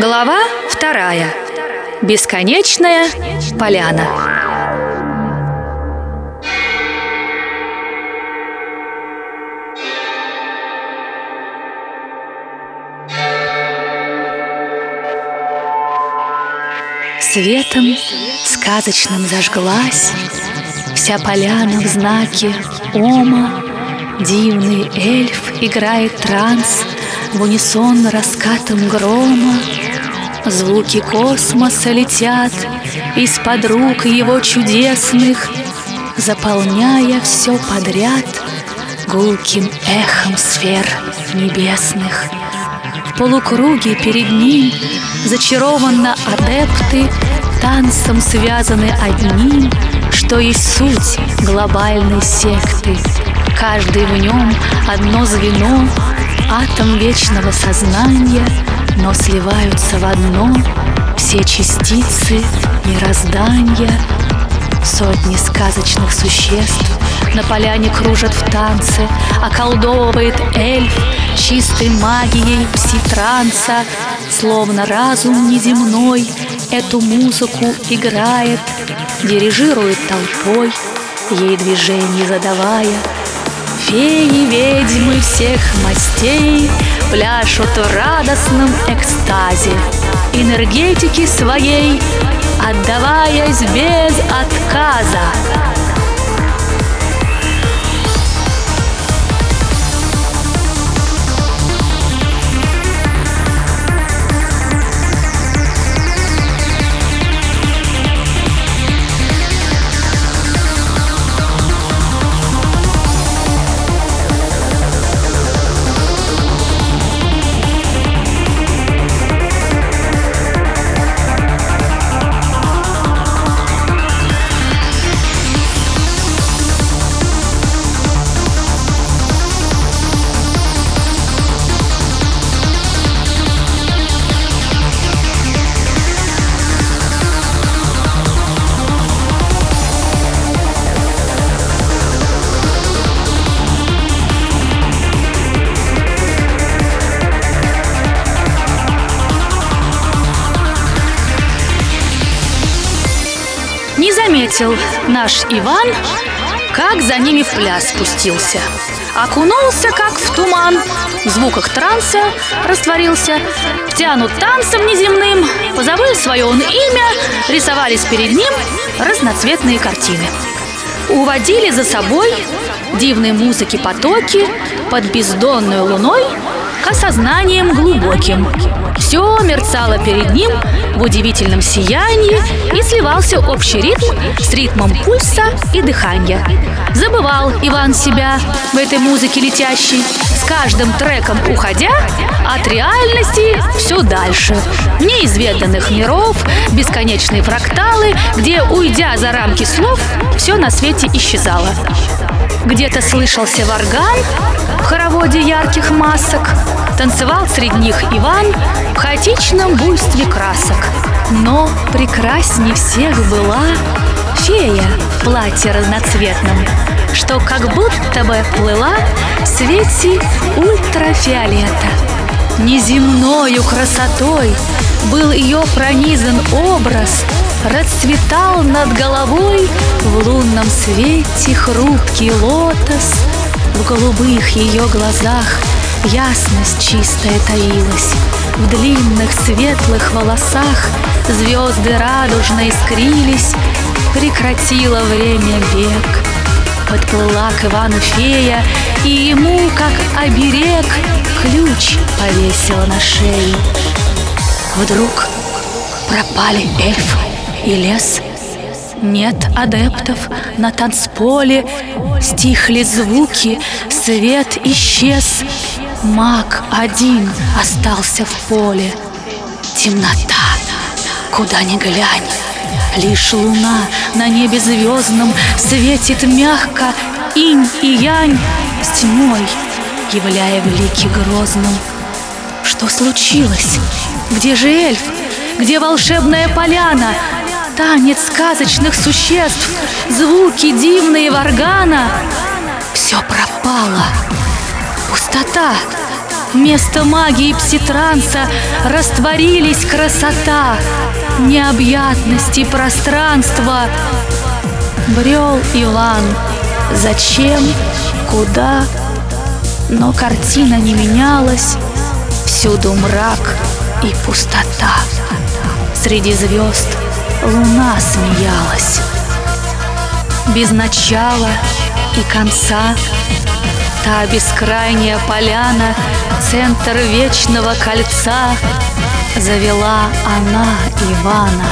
Глава вторая. Бесконечная поляна. Светом сказочным зажглась Вся поляна в знаке Ома Дивный эльф играет транс В унисон раскатом грома Звуки космоса летят Из-под рук его чудесных Заполняя все подряд Гулким эхом сфер небесных. В полукруге перед ним Зачарованно адепты Танцем связаны одним Что есть суть глобальной секты. Каждый в нем одно звено Атом вечного сознания Но сливаются в одно. Все частицы мироздания Сотни сказочных существ. На поляне кружат в танце, Околдовывает эльф чистой магией пси-транса, Словно разум неземной эту музыку играет, Дирижирует толпой, ей движение задавая. Феи, ведьмы всех мастей Пляшут в радостном экстазе, Энергетики своей Отдаваясь без отказа. Заметил наш Иван, как за ними в пляс спустился. Окунулся, как в туман, в звуках транса растворился, втянут танцем неземным, позабыл свое он имя, рисовались перед ним разноцветные картины. Уводили за собой дивной музыки потоки под бездонной луной к осознаниям глубоким. Все мерцало перед ним в удивительном сиянии и сливался общий ритм с ритмом пульса и дыхания. Забывал Иван себя в этой музыке летящей, с каждым треком уходя от реальности все дальше. Неизведанных миров, бесконечные фракталы, где, уйдя за рамки слов, все на свете исчезало. Где-то слышался варган в хороводе ярких масок, Танцевал среди них Иван в хаотичном буйстве красок. Но прекрасней всех была фея в платье разноцветном, Что как будто бы плыла в свете ультрафиолета. Неземною красотой был ее пронизан образ, Расцветал над головой в лунном свете хрупкий лотос, В голубых ее глазах Ясность чистая таилась. В длинных светлых волосах Звезды радужно искрились. Прекратила время бег. Подплыла к Ивану фея И ему, как оберег, Ключ повесила на шею. Вдруг пропали эльф и лес Нет адептов на танцполе Стихли звуки, свет исчез Маг один остался в поле. Темнота, куда ни глянь. Лишь луна на небе звездном Светит мягко инь и янь С тьмой, являя великий грозным. Что случилось? Где же эльф? Где волшебная поляна? Танец сказочных существ, звуки дивные варгана. Все пропало. Пустота. Вместо магии пситранса растворились красота, необъятность и пространство. Брел Иван. Зачем? Куда? Но картина не менялась. Всюду мрак и пустота. Среди звезд луна смеялась. Без начала и конца Та бескрайняя поляна, центр вечного кольца Завела она Ивана.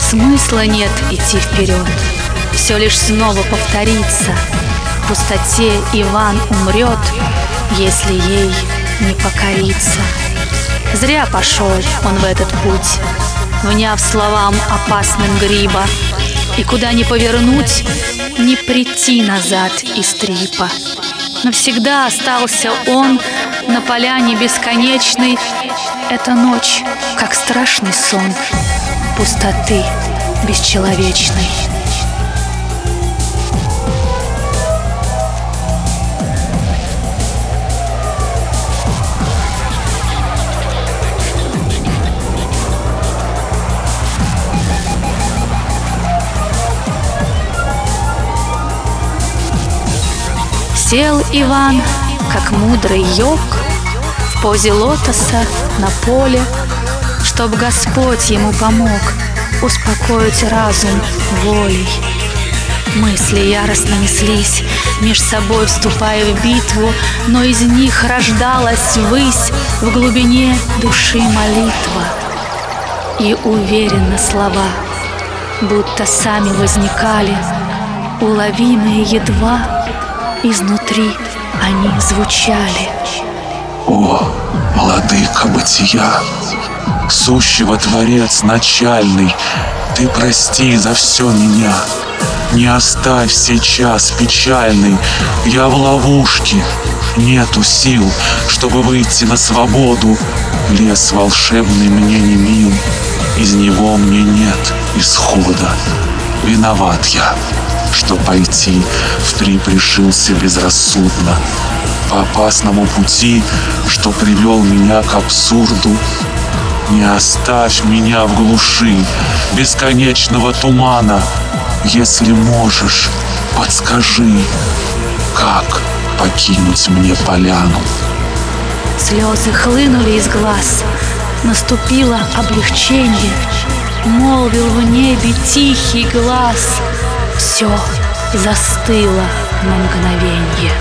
Смысла нет идти вперед, все лишь снова повторится. В пустоте Иван умрет, если ей не покориться. Зря пошел он в этот путь, вняв словам опасным гриба, И куда ни повернуть, не прийти назад из трипа. Навсегда остался он на поляне бесконечной. Эта ночь, как страшный сон, пустоты бесчеловечной. Сел Иван, как мудрый йог, В позе лотоса на поле, Чтоб Господь ему помог Успокоить разум волей. Мысли яростно неслись, Меж собой вступая в битву, Но из них рождалась ввысь В глубине души молитва. И уверенно слова, Будто сами возникали, Уловимые едва Изнутри они звучали. О, владыка бытия, сущего Творец начальный, Ты прости за все меня. Не оставь сейчас печальный, я в ловушке, Нету сил, чтобы выйти на свободу. Лес волшебный мне не мил, из него мне нет исхода. Виноват я что пойти в три пришился безрассудно. По опасному пути, что привел меня к абсурду, не оставь меня в глуши бесконечного тумана. Если можешь, подскажи, как покинуть мне поляну. Слезы хлынули из глаз, наступило облегчение, молвил в небе тихий глаз — все застыло на мгновенье.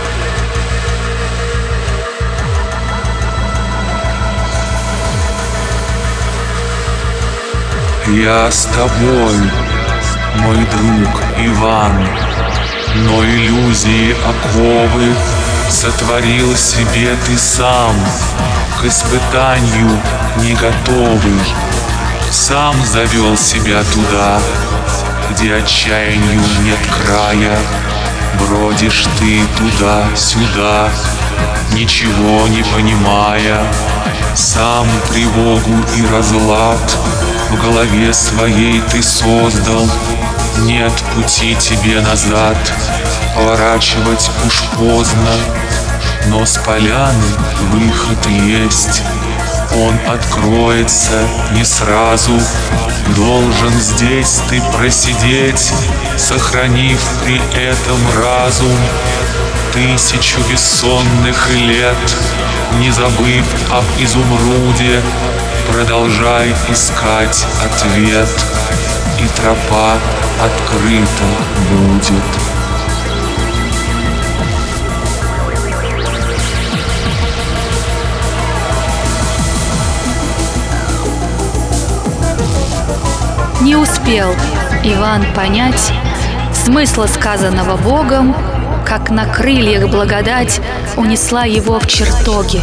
Я с тобой, мой друг Иван, но иллюзии оковы Сотворил себе ты сам, к испытанию не готовый. Сам завел себя туда, где отчаянию нет края, Бродишь ты туда-сюда, ничего не понимая, Сам тревогу и разлад в голове своей ты создал, Нет пути тебе назад, поворачивать уж поздно, Но с поляны выход есть, он откроется не сразу, Должен здесь ты просидеть, Сохранив при этом разум. Тысячу бессонных лет, Не забыв об изумруде, Продолжай искать ответ, И тропа открыта будет. Не успел Иван понять смысла сказанного Богом, как на крыльях благодать унесла его в чертоги,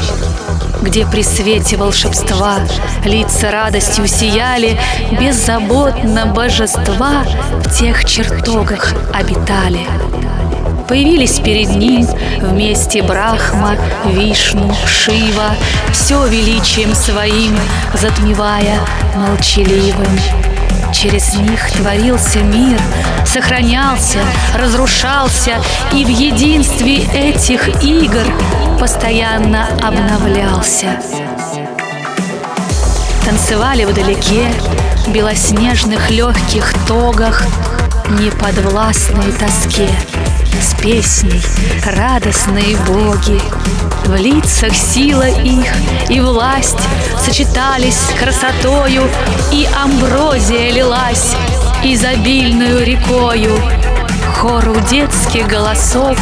где при свете волшебства лица радостью сияли, беззаботно божества в тех чертогах обитали. Появились перед ним вместе Брахма, Вишну, Шива, все величием своим затмевая молчаливым Через них творился мир, сохранялся, разрушался, и в единстве этих игр постоянно обновлялся. Танцевали вдалеке, белоснежных легких тогах, неподвластной тоске с песней радостные боги. В лицах сила их и власть сочетались с красотою, И амброзия лилась изобильную рекою. Хору детских голосов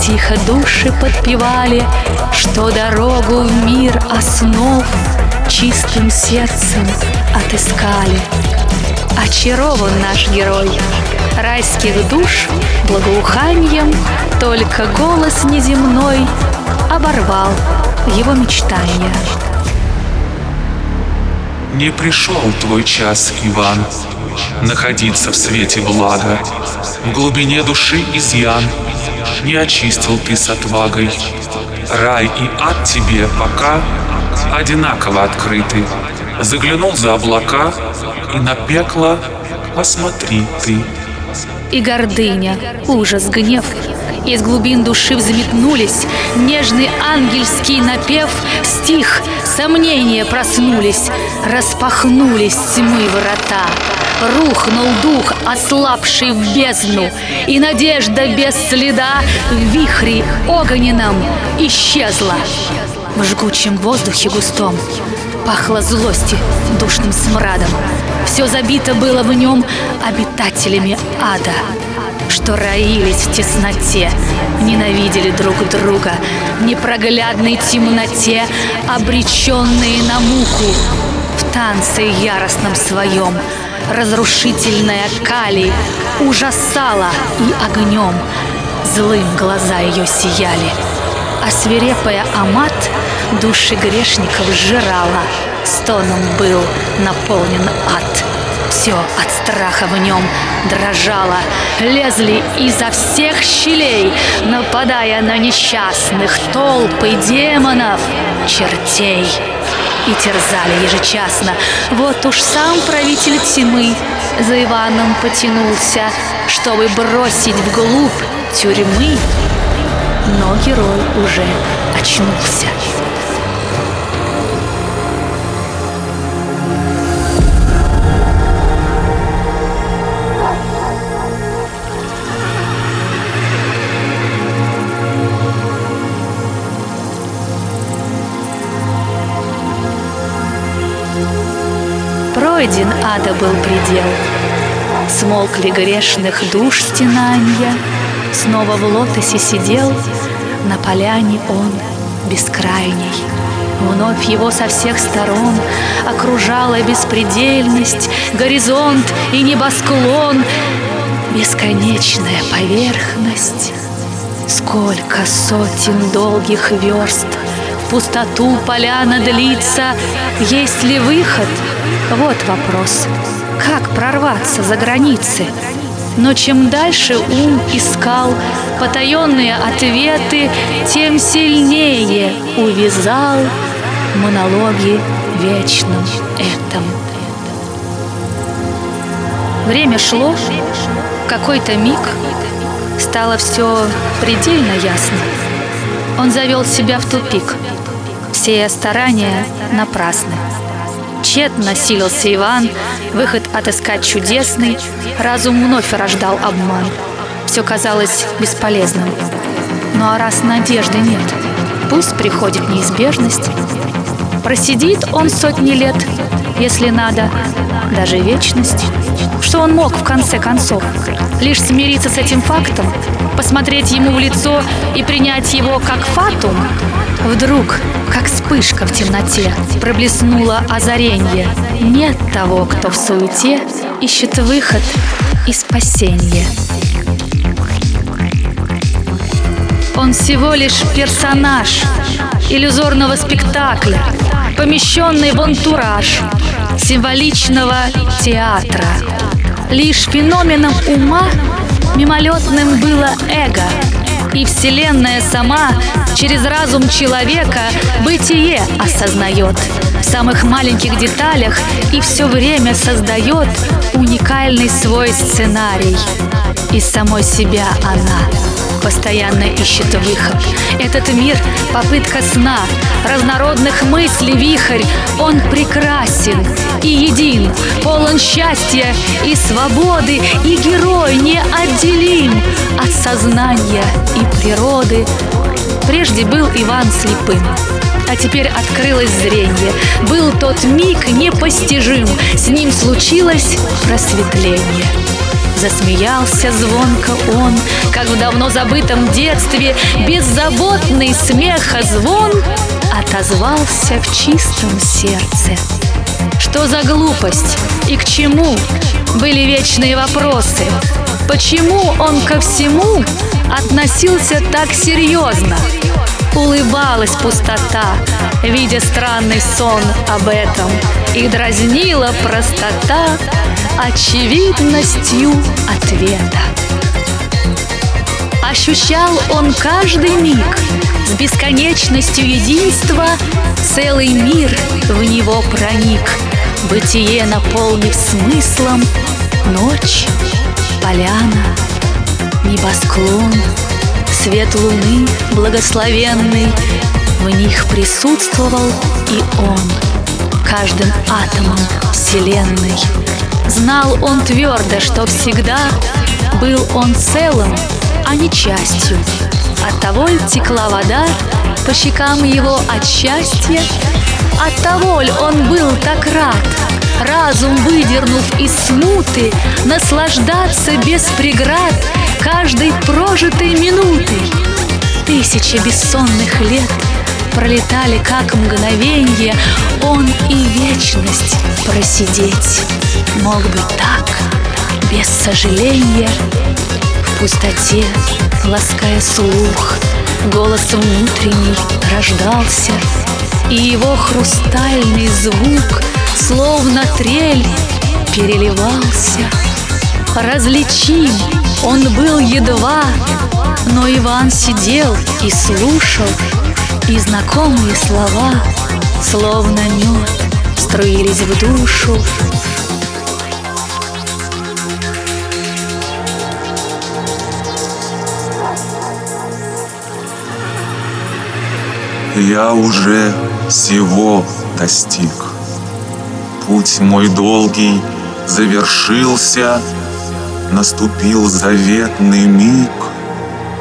Тихо души подпевали, Что дорогу в мир основ Чистым сердцем отыскали. Очарован наш герой райских душ благоуханием Только голос неземной оборвал его мечтания. Не пришел твой час, Иван, Находиться в свете блага. В глубине души изъян Не очистил ты с отвагой. Рай и ад тебе пока Одинаково открыты. Заглянул за облака И на пекло посмотри ты. И гордыня, ужас, гнев из глубин души взметнулись, Нежный ангельский напев Стих, сомнения проснулись, Распахнулись тьмы врата. Рухнул дух, ослабший в бездну, И надежда без следа В вихре огненном исчезла. В жгучем воздухе густом Пахло злости душным смрадом. Все забито было в нем обитателями ада что роились в тесноте, ненавидели друг друга, непроглядной темноте, обреченные на муку, в танце яростном своем. Разрушительная Кали ужасала и огнем, злым глаза ее сияли, а свирепая Амат души грешников сжирала, стоном был наполнен ад. Все от страха в нем дрожало, лезли изо всех щелей, нападая на несчастных толпы демонов, чертей. И терзали ежечасно. Вот уж сам правитель тьмы за Иваном потянулся, чтобы бросить вглубь тюрьмы. Но герой уже очнулся. Пройден ада был предел. Смолкли грешных душ стенанья, Снова в лотосе сидел, На поляне он бескрайней. Вновь его со всех сторон Окружала беспредельность, Горизонт и небосклон, Бесконечная поверхность. Сколько сотен долгих верст В пустоту поляна длится, Есть ли выход — вот вопрос. Как прорваться за границы? Но чем дальше ум искал потаенные ответы, тем сильнее увязал монологи вечным этом. Время шло, какой-то миг стало все предельно ясно. Он завел себя в тупик. Все старания напрасны. Тщетно силился Иван, выход отыскать чудесный, разум вновь рождал обман. Все казалось бесполезным. Ну а раз надежды нет, пусть приходит неизбежность. Просидит он сотни лет, если надо, даже вечность. Что он мог в конце концов? Лишь смириться с этим фактом, посмотреть ему в лицо и принять его как фатум? Вдруг, как вспышка в темноте, проблеснуло озаренье. Нет того, кто в суете ищет выход и спасение. Он всего лишь персонаж иллюзорного спектакля, помещенный в антураж символичного театра. Лишь феноменом ума мимолетным было эго, и Вселенная сама через разум человека бытие осознает. в самых маленьких деталях и все время создает уникальный свой сценарий. Из самой себя она постоянно ищет выход. Этот мир — попытка сна, разнородных мыслей вихрь. Он прекрасен и един, полон счастья и свободы, и герой неотделим от сознания и природы. Прежде был Иван слепым, а теперь открылось зрение. Был тот миг непостижим, с ним случилось просветление. Засмеялся звонко он, как в давно забытом детстве, Беззаботный смеха звон отозвался в чистом сердце. Что за глупость и к чему были вечные вопросы? Почему он ко всему относился так серьезно? Улыбалась пустота, видя странный сон об этом, И дразнила простота очевидностью ответа. Ощущал он каждый миг с бесконечностью единства Целый мир в него проник, бытие наполнив смыслом Ночь, поляна, небосклон — Свет луны благословенный. В них присутствовал и он Каждым атомом вселенной Знал он твердо, что всегда Был он целым, а не частью. От того ль текла вода По щекам его от счастья. От того ль он был так рад Разум выдернув из смуты Наслаждаться без преград каждой прожитой минутой. Тысячи бессонных лет пролетали как мгновенье, он и вечность просидеть мог бы так, без сожаления, в пустоте, лаская слух, голосом внутренний рождался, и его хрустальный звук, словно трель, переливался. Различим он был едва, но Иван сидел и слушал, И знакомые слова, словно мед, струились в душу. Я уже всего достиг. Путь мой долгий завершился — Наступил заветный миг,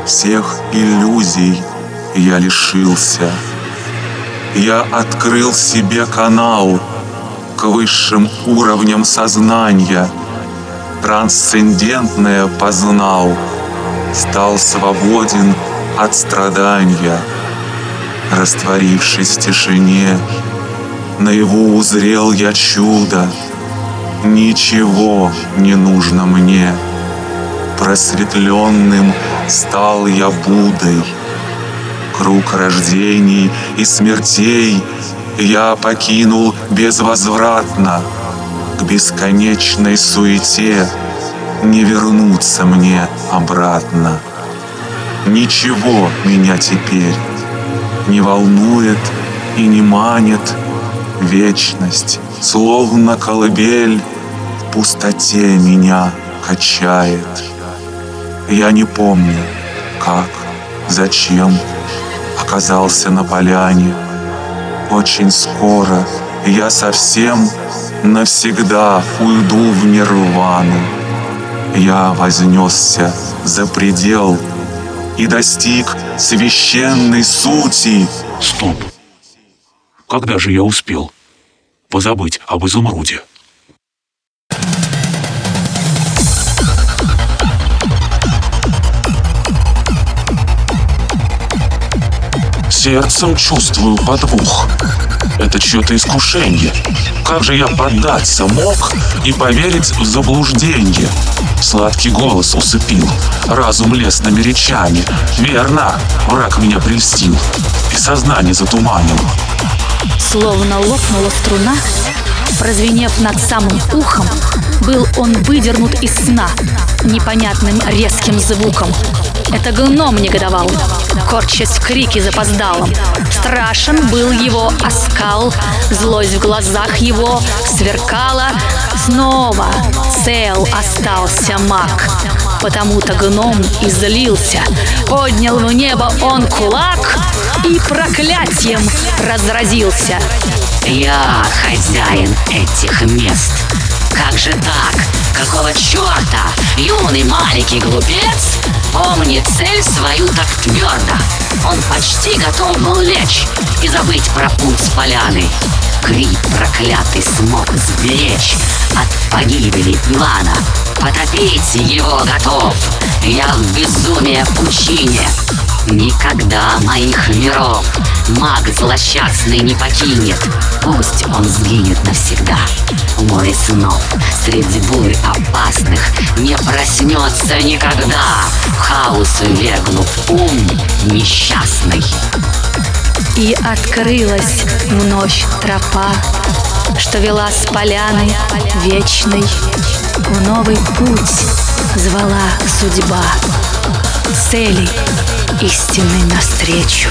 Всех иллюзий я лишился. Я открыл себе канал К высшим уровням сознания, Трансцендентное познал, Стал свободен от страдания. Растворившись в тишине, Наяву узрел я чудо — Ничего не нужно мне. Просветленным стал я Буддой. Круг рождений и смертей я покинул безвозвратно. К бесконечной суете не вернуться мне обратно. Ничего меня теперь не волнует и не манит вечность, словно колыбель пустоте меня качает. Я не помню, как, зачем оказался на поляне. Очень скоро я совсем навсегда уйду в нирвану. Я вознесся за предел и достиг священной сути. Стоп! Когда же я успел позабыть об изумруде? Сердцем чувствую подвох. Это чье-то искушение. Как же я поддаться мог и поверить в заблуждение? Сладкий голос усыпил, разум лесными речами. Верно, враг меня прельстил и сознание затуманил. Словно лопнула струна, прозвенев над самым ухом, был он выдернут из сна непонятным резким звуком. Это гном негодовал, корчась в крике запоздалом. Страшен был его оскал, злость в глазах его сверкала. Снова цел остался маг, потому-то гном излился. Поднял в небо он кулак и проклятием разразился. Я хозяин этих мест. Как же так? Какого черта? Юный маленький глупец помнит цель свою так твердо. Он почти готов был лечь и забыть про путь с поляны. Крик проклятый смог сберечь от погибели Ивана. Потопить его готов. Я в безумие пучине. Никогда моих миров маг злосчастный не покинет. Пусть он сгинет навсегда. Море снов среди бурь опасных не проснется никогда. В хаос вергнув ум несчастный. И открылась вновь тропа, Что вела с поляны вечной В новый путь звала судьба Цели истины навстречу.